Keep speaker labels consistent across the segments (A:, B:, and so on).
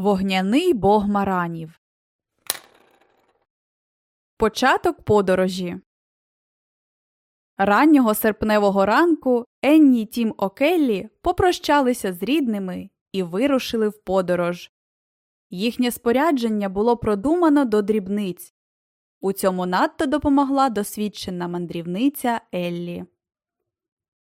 A: Вогняний бог маранів. Початок подорожі. Раннього серпневого ранку Енні й Тім Океллі попрощалися з рідними і вирушили в подорож. Їхнє спорядження було продумано до дрібниць. У цьому надто допомогла досвідчена мандрівниця Еллі.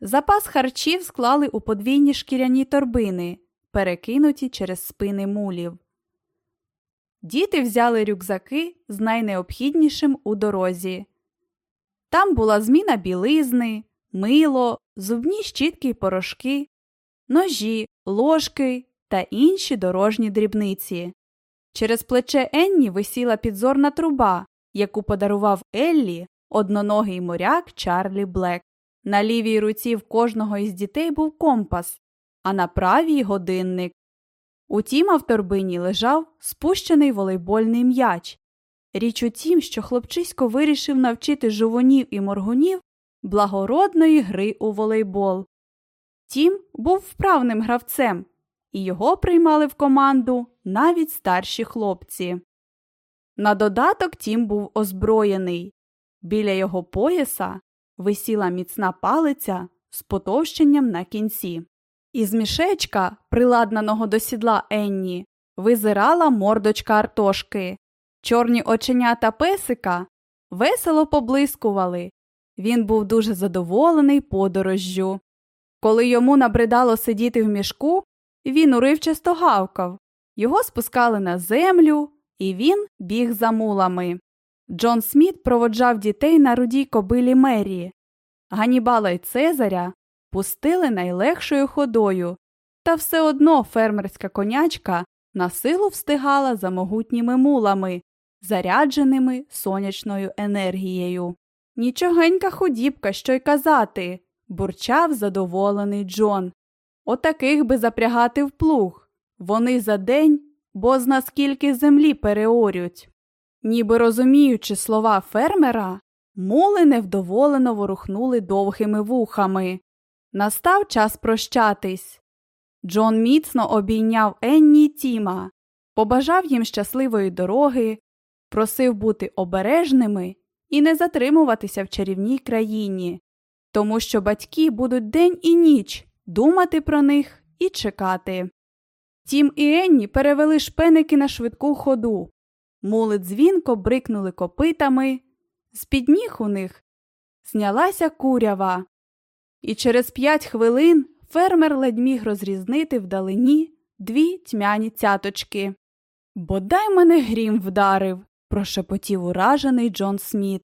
A: Запас харчів склали у подвійні шкіряні торбини, перекинуті через спини мулів. Діти взяли рюкзаки з найнеобхіднішим у дорозі. Там була зміна білизни, мило, зубні щітки й порошки, ножі, ложки та інші дорожні дрібниці. Через плече Енні висіла підзорна труба, яку подарував Еллі одноногий моряк Чарлі Блек. На лівій руці в кожного із дітей був компас, а на правій годинник. У Тіма в торбині лежав спущений волейбольний м'яч. Річ у тім, що хлопчисько вирішив навчити жовунів і моргунів благородної гри у волейбол. Тім був вправним гравцем, і його приймали в команду навіть старші хлопці. На додаток Тім був озброєний. Біля його пояса висіла міцна палиця з потовщенням на кінці. Із мішечка, приладнаного до сідла Енні, визирала мордочка Артошки. Чорні оченята песика весело поблискували. Він був дуже задоволений подорожжю. Коли йому набридало сидіти в мішку, він уривчасто гавкав. Його спускали на землю, і він біг за мулами. Джон Сміт проводжав дітей на рудій кобилі Мерії. Ганібала й Цезаря пустили найлегшою ходою, та все одно фермерська конячка на силу встигала за могутніми мулами, зарядженими сонячною енергією. Нічогенька худібка, що й казати, бурчав задоволений Джон. Отаких би запрягати в плуг. Вони за день бозна скільки землі переорють. Ніби розуміючи слова фермера, мули невдоволено ворухнули довгими вухами. Настав час прощатись. Джон міцно обійняв Енні й Тіма, побажав їм щасливої дороги, просив бути обережними і не затримуватися в чарівній країні, тому що батьки будуть день і ніч думати про них і чекати. Тім і Енні перевели шпеники на швидку ходу. Мули дзвінко брикнули копитами, з під ніг у них знялася курява, і через п'ять хвилин фермер ледь міг розрізнити вдалині дві тьмяні цяточки. Бодай мене грім вдарив, прошепотів уражений Джон Сміт.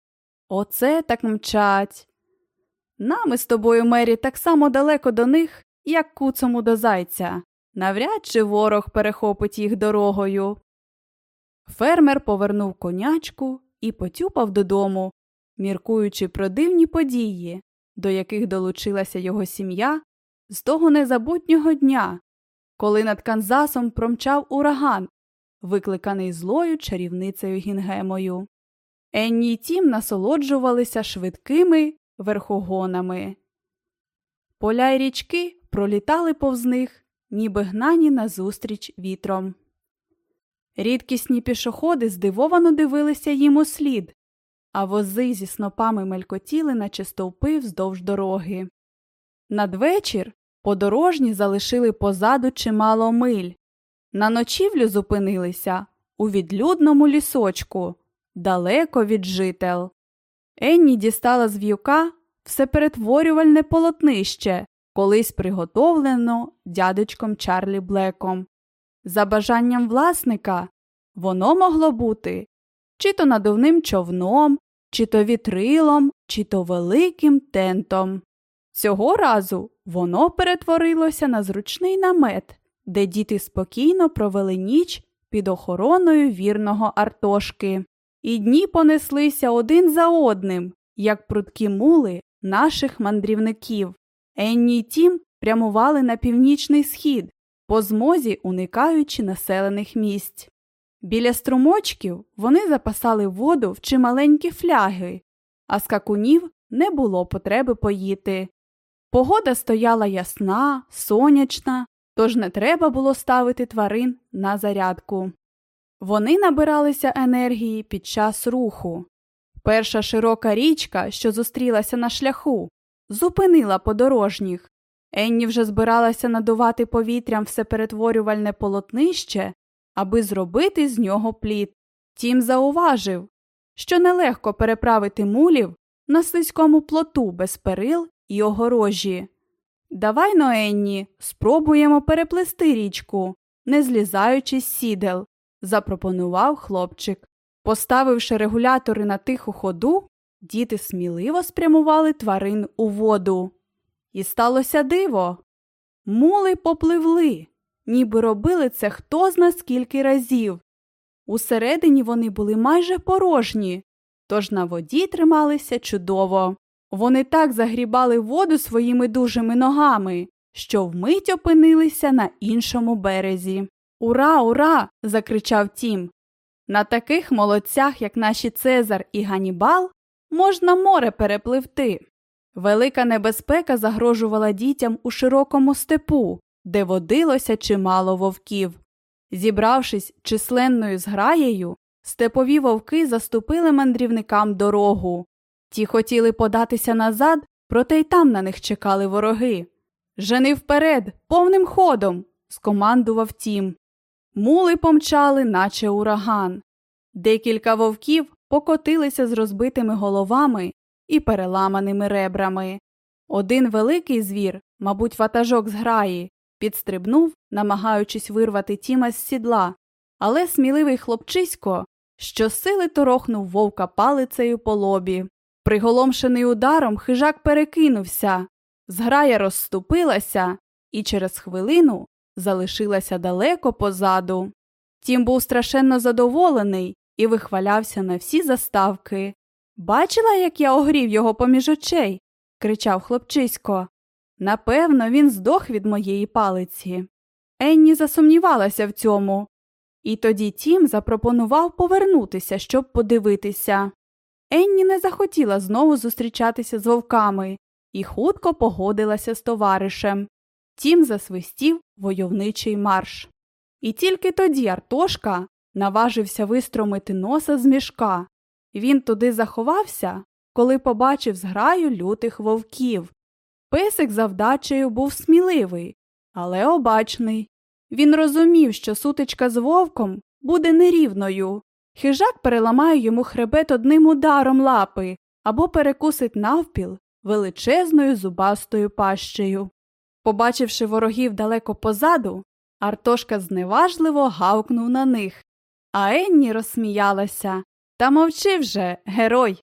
A: Оце так мчать. Нами з тобою, Мері, так само далеко до них, як куцому до зайця. Навряд чи ворог перехопить їх дорогою. Фермер повернув конячку і потюпав додому, міркуючи про дивні події, до яких долучилася його сім'я з того незабутнього дня, коли над Канзасом промчав ураган, викликаний злою чарівницею Гінгемою. Енні й тім насолоджувалися швидкими верхогонами. Поля й річки пролітали повз них, ніби гнані назустріч вітром. Рідкісні пішоходи здивовано дивилися їм у слід, а вози зі снопами мелькотіли, наче стовпи вздовж дороги. Надвечір подорожні залишили позаду чимало миль. На ночівлю зупинилися у відлюдному лісочку, далеко від жител. Енні дістала з в'юка всеперетворювальне полотнище, колись приготовлено дядечком Чарлі Блеком. За бажанням власника воно могло бути чи то надувним човном, чи то вітрилом, чи то великим тентом. Цього разу воно перетворилося на зручний намет, де діти спокійно провели ніч під охороною вірного Артошки. І дні понеслися один за одним, як прудкі мули наших мандрівників. Енні й Тім прямували на північний схід, по змозі уникаючи населених місць. Біля струмочків вони запасали воду в чималенькі фляги, а скакунів не було потреби поїти. Погода стояла ясна, сонячна, тож не треба було ставити тварин на зарядку. Вони набиралися енергії під час руху. Перша широка річка, що зустрілася на шляху, зупинила подорожніх. Енні вже збиралася надувати повітрям всеперетворювальне полотнище, аби зробити з нього плід. Тім зауважив, що нелегко переправити мулів на слизькому плоту без перил і огорожі. Давай но, Енні, спробуємо переплести річку, не злізаючи з сідел, запропонував хлопчик. Поставивши регулятори на тиху ходу, діти сміливо спрямували тварин у воду. І сталося диво. Мули попливли, ніби робили це хто зна скільки разів. Усередині вони були майже порожні, тож на воді трималися чудово. Вони так загрібали воду своїми дужими ногами, що вмить опинилися на іншому березі. Ура, ура! закричав Тім. На таких молодцях, як наші Цезар і Ганібал, можна море перепливти. Велика небезпека загрожувала дітям у широкому степу, де водилося чимало вовків. Зібравшись численною зграєю, степові вовки заступили мандрівникам дорогу. Ті хотіли податися назад, проте й там на них чекали вороги. Жени вперед, повним ходом, скомандував тім. Мули помчали, наче ураган. Декілька вовків покотилися з розбитими головами і переламаними ребрами. Один великий звір, мабуть, ватажок з граї, підстрибнув, намагаючись вирвати Тіма з сідла, але сміливий хлопчисько щосили торохнув вовка палицею по лобі. Приголомшений ударом, хижак перекинувся, зграя розступилася і через хвилину залишилася далеко позаду. Тім був страшенно задоволений і вихвалявся на всі заставки. Бачила, як я огрів його поміж очей? кричав хлопчисько. Напевно, він здох від моєї палиці. Енні засумнівалася в цьому. І тоді Тім запропонував повернутися, щоб подивитися. Енні не захотіла знову зустрічатися з вовками і хутко погодилася з товаришем. Тім засвистів войовничий марш. І тільки тоді Артошка наважився вистромити носа з мішка. Він туди заховався, коли побачив зграю лютих вовків. Песик за вдачею був сміливий, але обачний. Він розумів, що сутичка з вовком буде нерівною. Хижак переламає йому хребет одним ударом лапи або перекусить навпіл величезною зубастою пащею. Побачивши ворогів далеко позаду, Артошка зневажливо гавкнув на них, а Енні розсміялася. Та мовчи вже, герой.